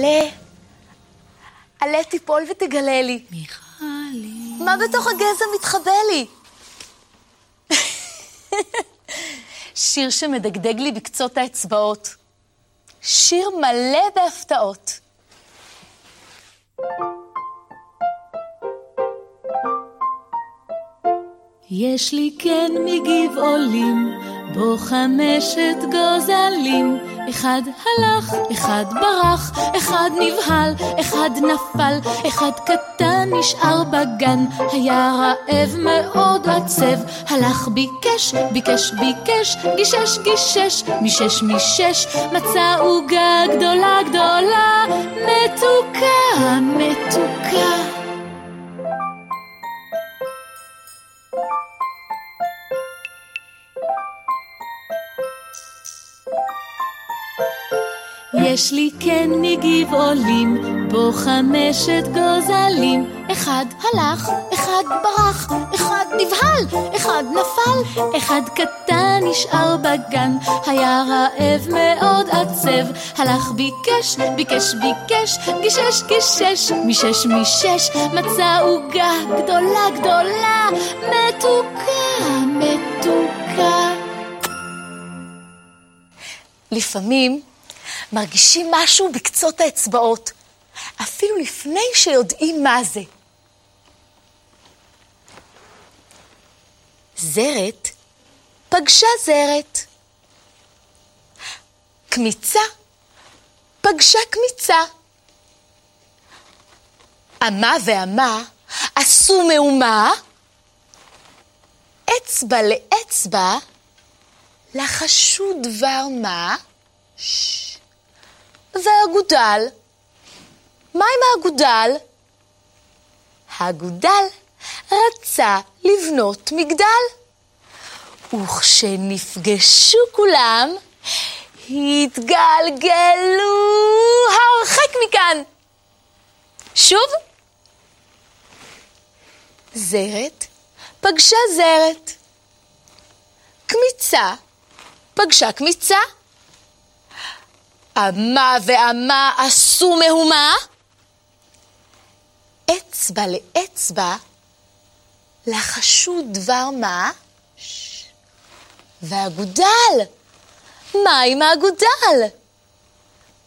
עלה, עלה תיפול ותגלה לי. מיכלי. מה בתוך הגזע מתחבא לי? שיר שמדגדג לי בקצות האצבעות. שיר מלא בהפתעות. יש לי כן מגבעולים, בו חמשת גוזלים. אחד הלך, אחד ברח, אחד נבהל, אחד נפל, אחד קטן נשאר בגן, היה רעב מאוד עצב, הלך ביקש, ביקש ביקש, גישש גישש, מישש מישש, מצא עוגה גדולה גדולה, מתוקה מתוקה. יש לי כן מגבעולים, בו חמשת גוזלים. אחד הלך, אחד ברח, אחד נבהל, אחד נפל, אחד קטן נשאר בגן, היה רעב מאוד עצב, הלך ביקש, ביקש ביקש, גישש גישש, מישש מישש, מצא עוגה גדולה גדולה, מתוקה מתוקה. לפעמים מרגישים משהו בקצות האצבעות, אפילו לפני שיודעים מה זה. זרת פגשה זרת. קמיצה פגשה קמיצה. אמה ואמה עשו מהומה, אצבע לאצבע לחשו דבר מה? והאגודל? מה עם האגודל? האגודל רצה לבנות מגדל. וכשנפגשו כולם, התגלגלו הרחק מכאן. שוב, זרת פגשה זרת. קמיצה פגשה קמיצה. אמה ואמה עשו מהומה. אצבע לאצבע לחשו דבר מה? והאגודל, מה עם האגודל?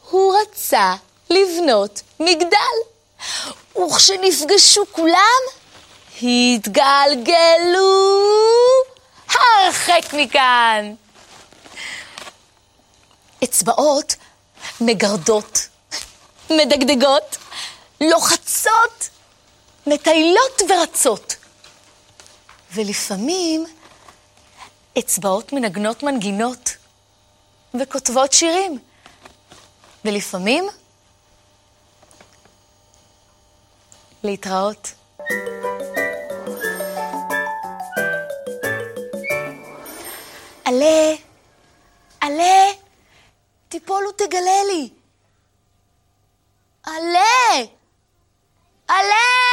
הוא רצה לבנות מגדל, וכשנפגשו כולם, התגלגלו הרחק מכאן. אצבעות מגרדות, מדגדגות, לוחצות, מטיילות ורצות. ולפעמים אצבעות מנגנות מנגינות וכותבות שירים. ולפעמים להתראות. עלה, תיפול ותגלה לי. עלה! עלה!